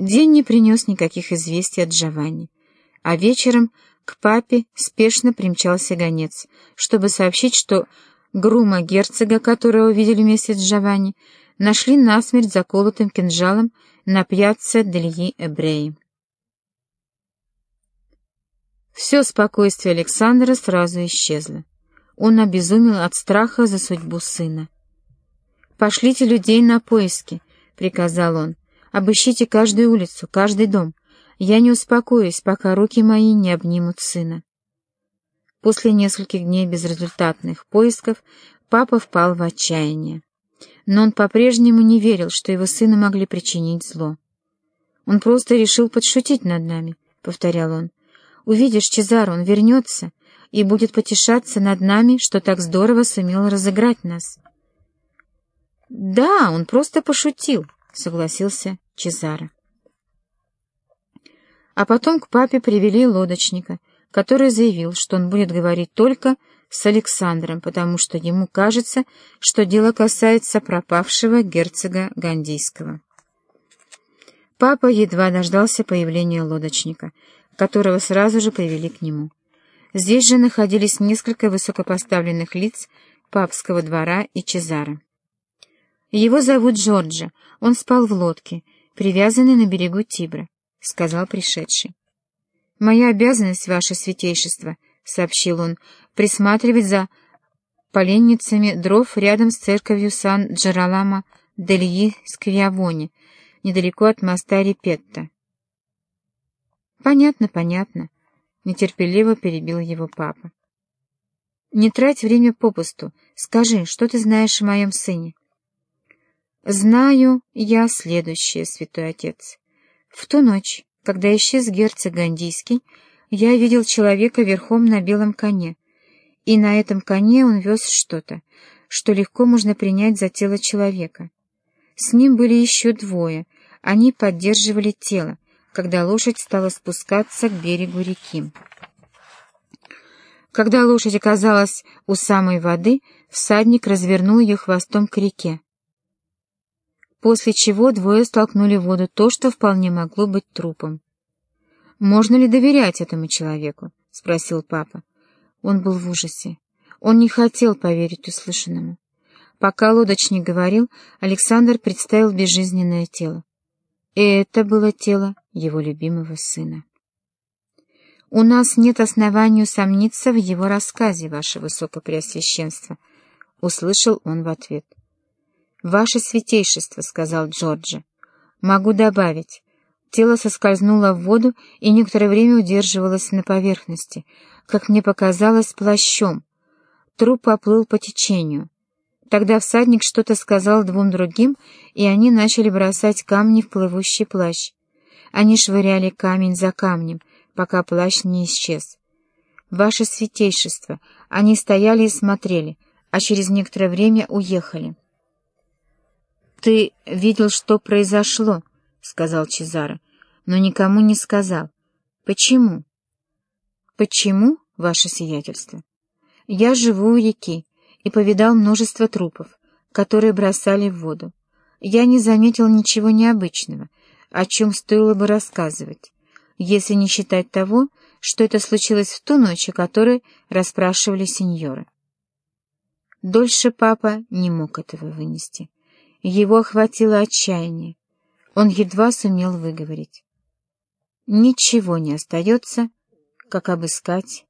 День не принес никаких известий от Джованни, а вечером к папе спешно примчался гонец, чтобы сообщить, что грума герцога, которого видели вместе с Джованни, нашли насмерть заколотым кинжалом на пьяце Дельи Эбреи. Все спокойствие Александра сразу исчезло. Он обезумел от страха за судьбу сына. «Пошлите людей на поиски», — приказал он. «Обыщите каждую улицу, каждый дом. Я не успокоюсь, пока руки мои не обнимут сына». После нескольких дней безрезультатных поисков папа впал в отчаяние. Но он по-прежнему не верил, что его сыну могли причинить зло. «Он просто решил подшутить над нами», — повторял он. «Увидишь, Чезаро, он вернется и будет потешаться над нами, что так здорово сумел разыграть нас». «Да, он просто пошутил», — согласился Чезаро. А потом к папе привели лодочника, который заявил, что он будет говорить только с Александром, потому что ему кажется, что дело касается пропавшего герцога Гандийского. Папа едва дождался появления лодочника, которого сразу же привели к нему. Здесь же находились несколько высокопоставленных лиц папского двора и Чезара. «Его зовут Джорджа, он спал в лодке, привязанной на берегу Тибра», — сказал пришедший. «Моя обязанность, ваше святейшество», — сообщил он, — «присматривать за поленницами дров рядом с церковью Сан-Джералама Дельи Сквиавони, недалеко от моста Репетта». «Понятно, понятно», — нетерпеливо перебил его папа. «Не трать время попусту. Скажи, что ты знаешь о моем сыне?» «Знаю я следующее, святой отец. В ту ночь, когда исчез герцог Гандийский, я видел человека верхом на белом коне, и на этом коне он вез что-то, что легко можно принять за тело человека. С ним были еще двое, они поддерживали тело, когда лошадь стала спускаться к берегу реки. Когда лошадь оказалась у самой воды, всадник развернул ее хвостом к реке после чего двое столкнули в воду то, что вполне могло быть трупом. «Можно ли доверять этому человеку?» — спросил папа. Он был в ужасе. Он не хотел поверить услышанному. Пока лодочник говорил, Александр представил безжизненное тело. И это было тело его любимого сына. «У нас нет оснований усомниться в его рассказе, ваше высокопреосвященство», — услышал он в ответ. «Ваше святейшество», — сказал Джорджи. «Могу добавить. Тело соскользнуло в воду и некоторое время удерживалось на поверхности, как мне показалось, плащом. Труп поплыл по течению. Тогда всадник что-то сказал двум другим, и они начали бросать камни в плывущий плащ. Они швыряли камень за камнем, пока плащ не исчез. Ваше святейшество, они стояли и смотрели, а через некоторое время уехали. «Ты видел, что произошло», — сказал Чезаро, — «но никому не сказал. Почему?» «Почему, ваше сиятельство? Я живу у реки и повидал множество трупов, которые бросали в воду. Я не заметил ничего необычного, о чем стоило бы рассказывать, если не считать того, что это случилось в ту ночь, о которой расспрашивали сеньоры. Дольше папа не мог этого вынести. Его охватило отчаяние. Он едва сумел выговорить. Ничего не остается, как обыскать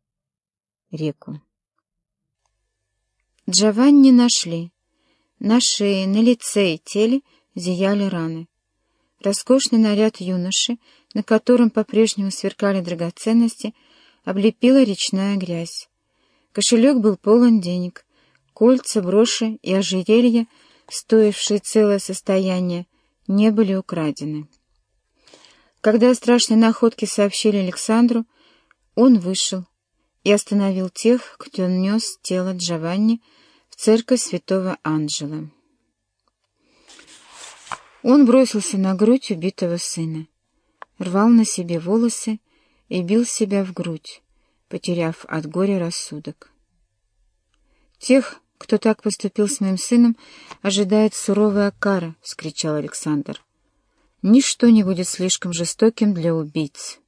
реку. Джованни нашли. На шее, на лице и теле зияли раны. Роскошный наряд юноши, на котором по-прежнему сверкали драгоценности, облепила речная грязь. Кошелек был полон денег, кольца, броши и ожерелья — стоившие целое состояние, не были украдены. Когда о страшной находке сообщили Александру, он вышел и остановил тех, кто нес тело Джованни в церковь святого Анджела. Он бросился на грудь убитого сына, рвал на себе волосы и бил себя в грудь, потеряв от горя рассудок. Тех, кто так поступил с моим сыном, ожидает суровая кара, — вскричал Александр. ничто не будет слишком жестоким для убийц.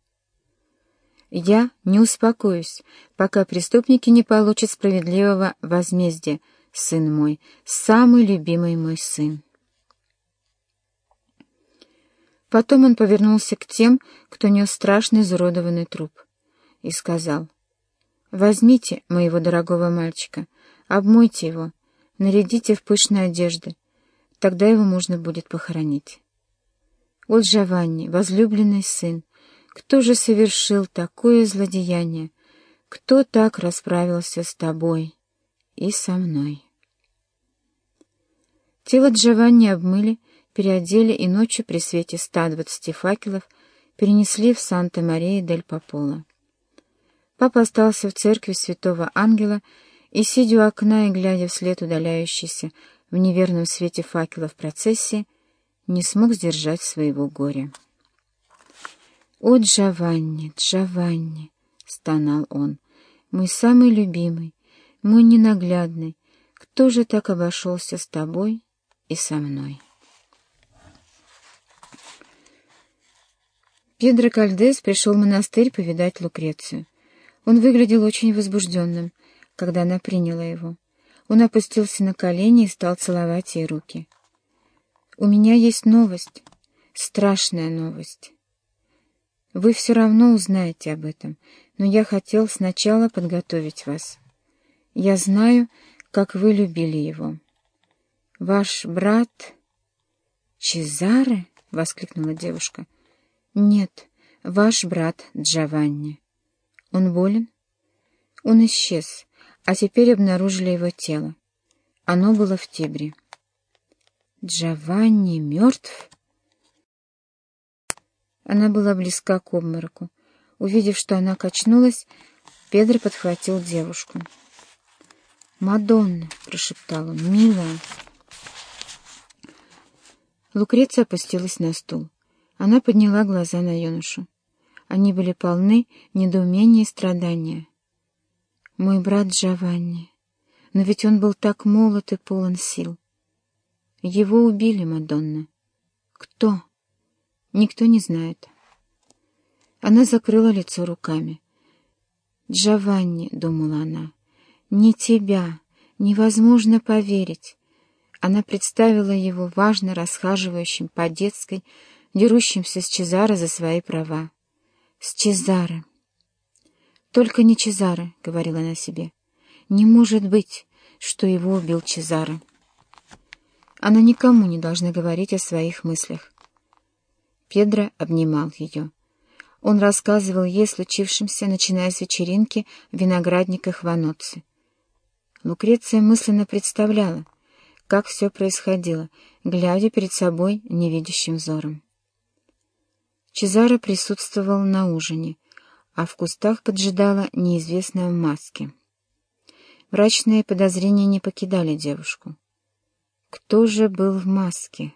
Я не успокоюсь, пока преступники не получат справедливого возмездия, сын мой, самый любимый мой сын. Потом он повернулся к тем, кто нес страшный изуродованный труп, и сказал, «Возьмите моего дорогого мальчика, обмойте его, нарядите в пышные одежды, тогда его можно будет похоронить». «О, Джованни, возлюбленный сын, кто же совершил такое злодеяние? Кто так расправился с тобой и со мной?» Тело Джованни обмыли, переодели и ночью при свете 120 факелов перенесли в Санта-Мария-дель-Пополо. Папа остался в церкви святого ангела и, сидя у окна и глядя вслед удаляющейся в неверном свете факелов процессии, не смог сдержать своего горя. «О, Джованни, Джованни!» — стонал он. «Мой самый любимый, мой ненаглядный, кто же так обошелся с тобой и со мной?» Педро Кальдес пришел в монастырь повидать Лукрецию. Он выглядел очень возбужденным, когда она приняла его. Он опустился на колени и стал целовать ей руки. «У меня есть новость, страшная новость. Вы все равно узнаете об этом, но я хотел сначала подготовить вас. Я знаю, как вы любили его. Ваш брат...» «Чезаре?» — воскликнула девушка. «Нет, ваш брат Джованни. Он болен?» Он исчез, а теперь обнаружили его тело. Оно было в Тибре. «Джованни мертв?» Она была близка к обмороку. Увидев, что она качнулась, Педро подхватил девушку. «Мадонна!» — прошептал он. «Милая!» Лукреция опустилась на стул. Она подняла глаза на юношу. Они были полны недоумения и страдания. «Мой брат Джованни. Но ведь он был так молод и полон сил. Его убили, Мадонна. Кто? Никто не знает». Она закрыла лицо руками. «Джованни», — думала она, — «не тебя, невозможно поверить». Она представила его важно расхаживающим по детской, дерущимся с Чезаро за свои права. С Чезаро. «Только не Чезаро», — говорила она себе. «Не может быть, что его убил Чезаро». Она никому не должна говорить о своих мыслях. Педро обнимал ее. Он рассказывал ей случившемся, начиная с вечеринки в виноградниках Ваноци. Лукреция мысленно представляла, как все происходило, глядя перед собой невидящим взором. Чезаро присутствовал на ужине, а в кустах поджидала неизвестная в маске. Мрачные подозрения не покидали девушку. Кто же был в маске?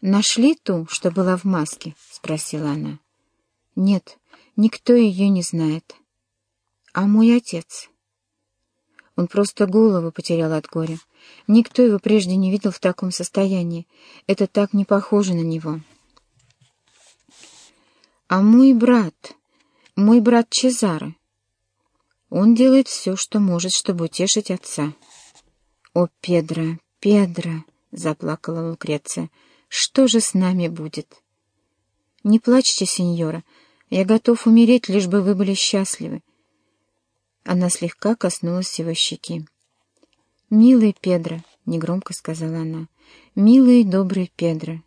«Нашли ту, что была в маске?» — спросила она. «Нет, никто ее не знает. А мой отец?» Он просто голову потерял от горя. Никто его прежде не видел в таком состоянии. Это так не похоже на него». А мой брат, мой брат Чезаре, он делает все, что может, чтобы утешить отца. «О, Педро, Педро!» — заплакала Лукреция. «Что же с нами будет?» «Не плачьте, сеньора. Я готов умереть, лишь бы вы были счастливы». Она слегка коснулась его щеки. «Милый Педро», — негромко сказала она, — «милый добрый Педро,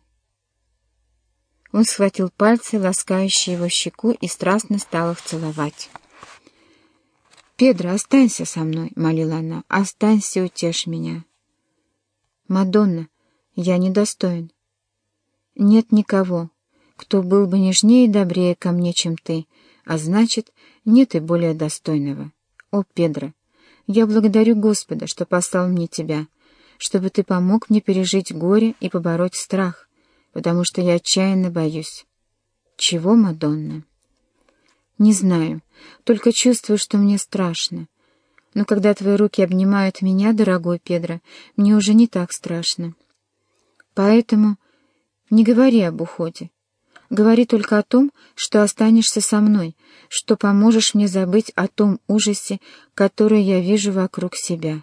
он схватил пальцы, ласкающие его щеку, и страстно стал их целовать. «Педро, останься со мной», — молила она, — «останься и утешь меня». «Мадонна, я недостоин. Нет никого, кто был бы нежнее и добрее ко мне, чем ты, а значит, нет и более достойного. О, Педро, я благодарю Господа, что послал мне тебя, чтобы ты помог мне пережить горе и побороть страх, потому что я отчаянно боюсь. Чего, Мадонна? Не знаю, только чувствую, что мне страшно. Но когда твои руки обнимают меня, дорогой Педро, мне уже не так страшно. Поэтому Не говори об уходе. Говори только о том, что останешься со мной, что поможешь мне забыть о том ужасе, который я вижу вокруг себя.